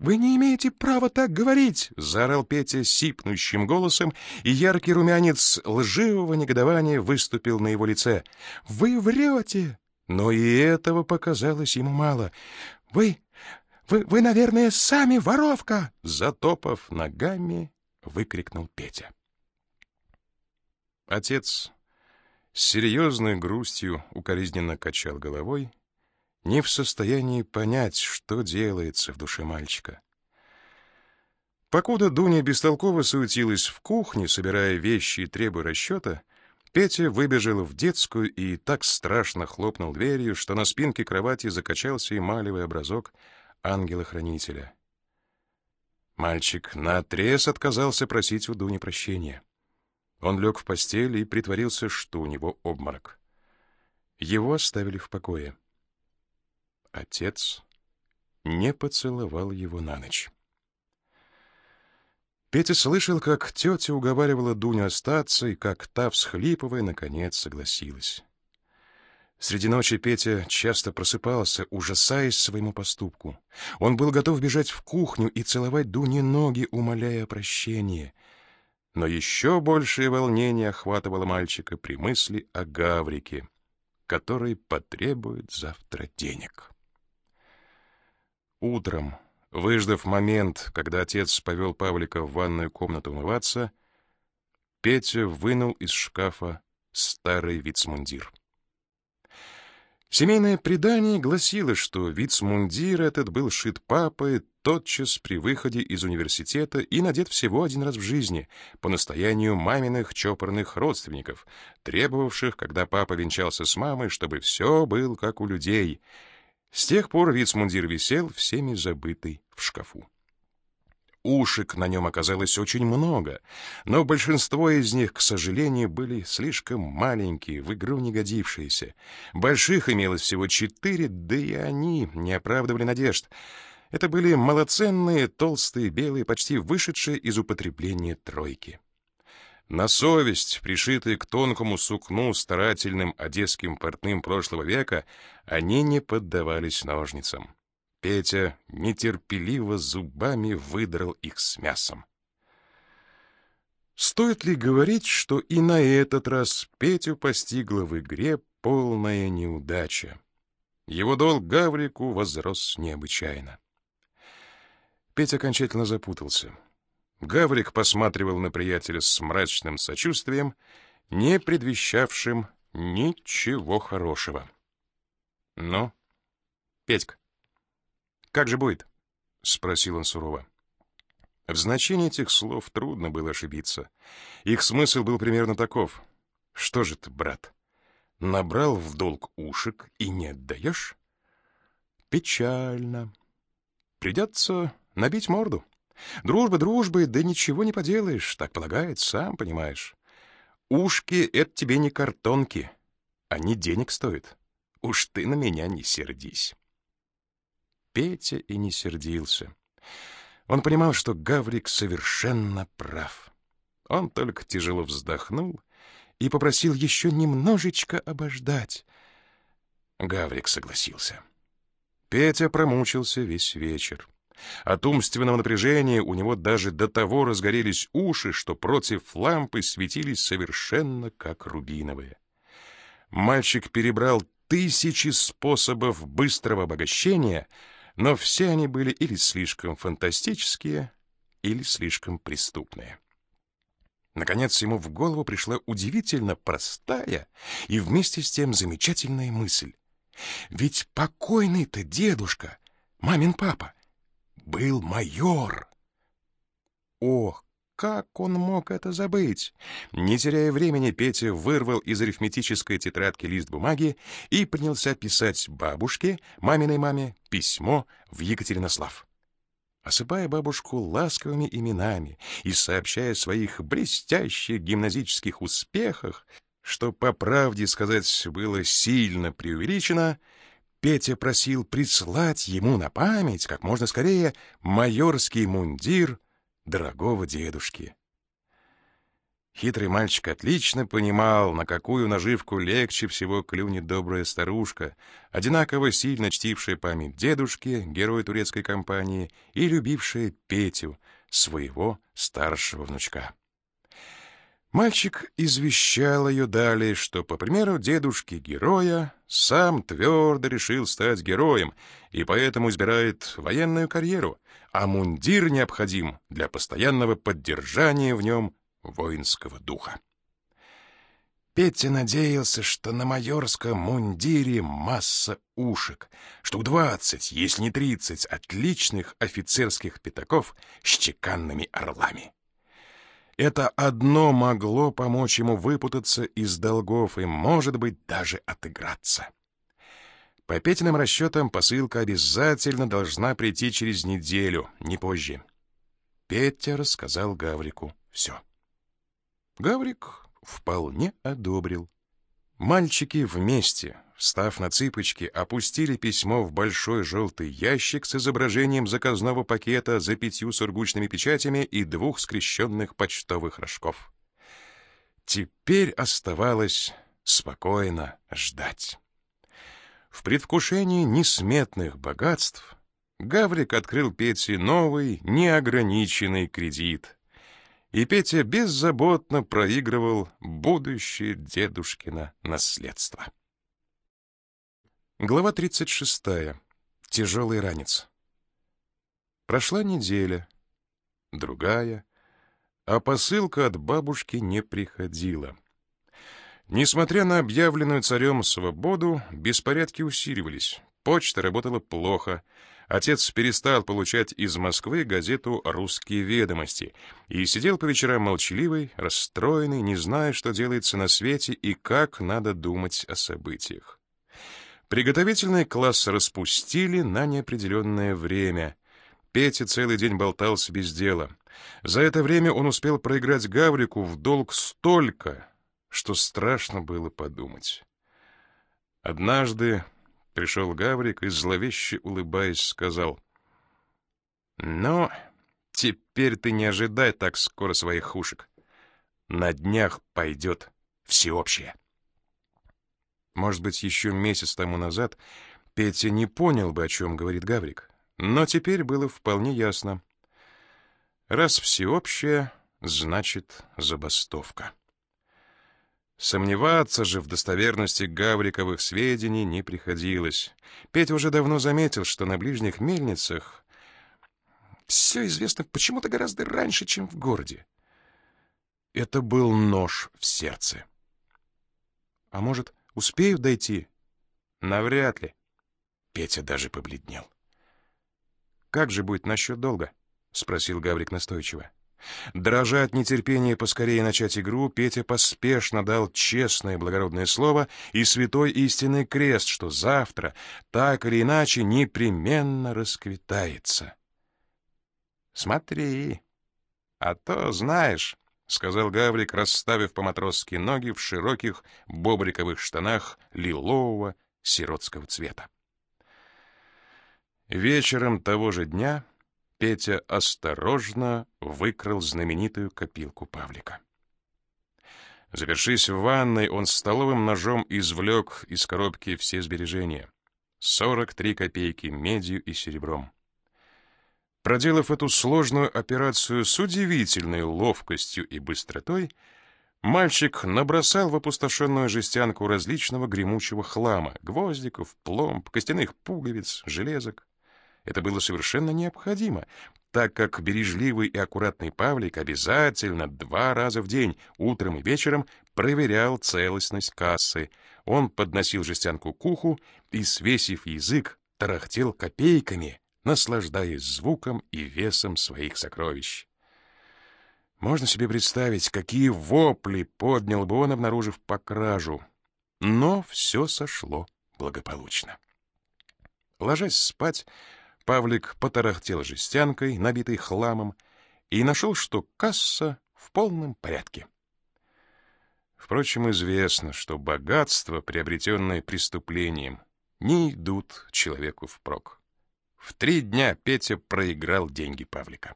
«Вы не имеете права так говорить!» — заорал Петя сипнущим голосом, и яркий румянец лживого негодования выступил на его лице. «Вы врете!» Но и этого показалось ему мало. «Вы... вы, вы наверное, сами воровка!» Затопав ногами, выкрикнул Петя. Отец с серьезной грустью укоризненно качал головой, не в состоянии понять, что делается в душе мальчика. Покуда Дуня бестолково суетилась в кухне, собирая вещи и требуя расчета, Петя выбежал в детскую и так страшно хлопнул дверью, что на спинке кровати закачался эмалевый образок ангела-хранителя. Мальчик наотрез отказался просить у Дуни прощения. Он лег в постель и притворился, что у него обморок. Его оставили в покое. Отец не поцеловал его на ночь. Петя слышал, как тетя уговаривала Дуню остаться, и как та, всхлипывая, наконец согласилась. Среди ночи Петя часто просыпался, ужасаясь своему поступку. Он был готов бежать в кухню и целовать Дуне ноги, умоляя о прощении. Но еще большее волнение охватывало мальчика при мысли о Гаврике, который потребует завтра денег. Утром, выждав момент, когда отец повел Павлика в ванную комнату умываться, Петя вынул из шкафа старый вицмундир. Семейное предание гласило, что вицмундир этот был шит папой тотчас при выходе из университета и надет всего один раз в жизни, по настоянию маминых чопорных родственников, требовавших, когда папа венчался с мамой, чтобы все было как у людей — с тех пор вицмундир висел, всеми забытый, в шкафу. Ушек на нем оказалось очень много, но большинство из них, к сожалению, были слишком маленькие, в игру не годившиеся. Больших имелось всего четыре, да и они не оправдывали надежд. Это были малоценные, толстые, белые, почти вышедшие из употребления тройки. На совесть, пришитые к тонкому сукну старательным одесским портным прошлого века, они не поддавались ножницам. Петя нетерпеливо зубами выдрал их с мясом. Стоит ли говорить, что и на этот раз Петю постигла в игре полная неудача? Его долг Гаврику возрос необычайно. Петя окончательно запутался — Гаврик посматривал на приятеля с мрачным сочувствием, не предвещавшим ничего хорошего. «Ну, Петька, как же будет?» — спросил он сурово. В значении этих слов трудно было ошибиться. Их смысл был примерно таков. «Что же ты, брат, набрал в долг ушек и не отдаешь?» «Печально. Придется набить морду». Дружба дружбы, да ничего не поделаешь, так полагает, сам понимаешь. Ушки — это тебе не картонки, они денег стоят. Уж ты на меня не сердись. Петя и не сердился. Он понимал, что Гаврик совершенно прав. Он только тяжело вздохнул и попросил еще немножечко обождать. Гаврик согласился. Петя промучился весь вечер. От умственного напряжения у него даже до того разгорелись уши, что против лампы светились совершенно как рубиновые. Мальчик перебрал тысячи способов быстрого обогащения, но все они были или слишком фантастические, или слишком преступные. Наконец ему в голову пришла удивительно простая и вместе с тем замечательная мысль. Ведь покойный-то дедушка, мамин папа, был майор. Ох, как он мог это забыть? Не теряя времени, Петя вырвал из арифметической тетрадки лист бумаги и принялся писать бабушке, маминой маме, письмо в Екатеринослав. Осыпая бабушку ласковыми именами и сообщая о своих блестящих гимназических успехах, что, по правде сказать, было сильно преувеличено, Петя просил прислать ему на память как можно скорее майорский мундир дорогого дедушки. Хитрый мальчик отлично понимал, на какую наживку легче всего клюнет добрая старушка, одинаково сильно чтившая память дедушки, героя турецкой компании, и любившая Петю, своего старшего внучка. Мальчик извещал ее далее, что, по примеру дедушки-героя, сам твердо решил стать героем и поэтому избирает военную карьеру, а мундир необходим для постоянного поддержания в нем воинского духа. Петя надеялся, что на майорском мундире масса ушек, штук двадцать, если не тридцать, отличных офицерских пятаков с чеканными орлами. Это одно могло помочь ему выпутаться из долгов и, может быть, даже отыграться. По Петиным расчетам посылка обязательно должна прийти через неделю, не позже. Петя рассказал Гаврику все. Гаврик вполне одобрил. Мальчики вместе, встав на цыпочки, опустили письмо в большой желтый ящик с изображением заказного пакета за пятью сургучными печатями и двух скрещенных почтовых рожков. Теперь оставалось спокойно ждать. В предвкушении несметных богатств Гаврик открыл Пете новый, неограниченный кредит — и Петя беззаботно проигрывал будущее дедушкино наследство. Глава 36. Тяжелый ранец. Прошла неделя, другая, а посылка от бабушки не приходила. Несмотря на объявленную царем свободу, беспорядки усиливались, почта работала плохо — Отец перестал получать из Москвы газету «Русские ведомости» и сидел по вечерам молчаливый, расстроенный, не зная, что делается на свете и как надо думать о событиях. Приготовительный класс распустили на неопределенное время. Петя целый день болтался без дела. За это время он успел проиграть Гаврику в долг столько, что страшно было подумать. Однажды Пришел Гаврик и, зловеще улыбаясь, сказал, «Ну, теперь ты не ожидай так скоро своих ушек. На днях пойдет всеобщее». Может быть, еще месяц тому назад Петя не понял бы, о чем говорит Гаврик, но теперь было вполне ясно. Раз всеобщее, значит забастовка. Сомневаться же в достоверности Гавриковых сведений не приходилось. Петя уже давно заметил, что на ближних мельницах все известно почему-то гораздо раньше, чем в городе. Это был нож в сердце. А может, успею дойти? Навряд ли. Петя даже побледнел. «Как же будет насчет долга?» — спросил Гаврик настойчиво. Дрожа от нетерпения поскорее начать игру, Петя поспешно дал честное благородное слово и святой истинный крест, что завтра, так или иначе, непременно расквитается. «Смотри, а то знаешь», — сказал Гаврик, расставив по-матросски ноги в широких бобриковых штанах лилового сиротского цвета. Вечером того же дня Петя осторожно выкрал знаменитую копилку Павлика. Завершись в ванной, он столовым ножом извлек из коробки все сбережения. 43 копейки медью и серебром. Проделав эту сложную операцию с удивительной ловкостью и быстротой, мальчик набросал в опустошенную жестянку различного гремучего хлама — гвоздиков, пломб, костяных пуговиц, железок. Это было совершенно необходимо, так как бережливый и аккуратный Павлик обязательно два раза в день, утром и вечером, проверял целостность кассы. Он подносил жестянку к уху и, свесив язык, тарахтел копейками, наслаждаясь звуком и весом своих сокровищ. Можно себе представить, какие вопли поднял бы он, обнаружив покражу. Но все сошло благополучно. Ложась спать, Павлик потарахтел жестянкой, набитой хламом, и нашел, что касса в полном порядке. Впрочем, известно, что богатство, приобретенное преступлением, не идут человеку впрок. В три дня Петя проиграл деньги Павлика.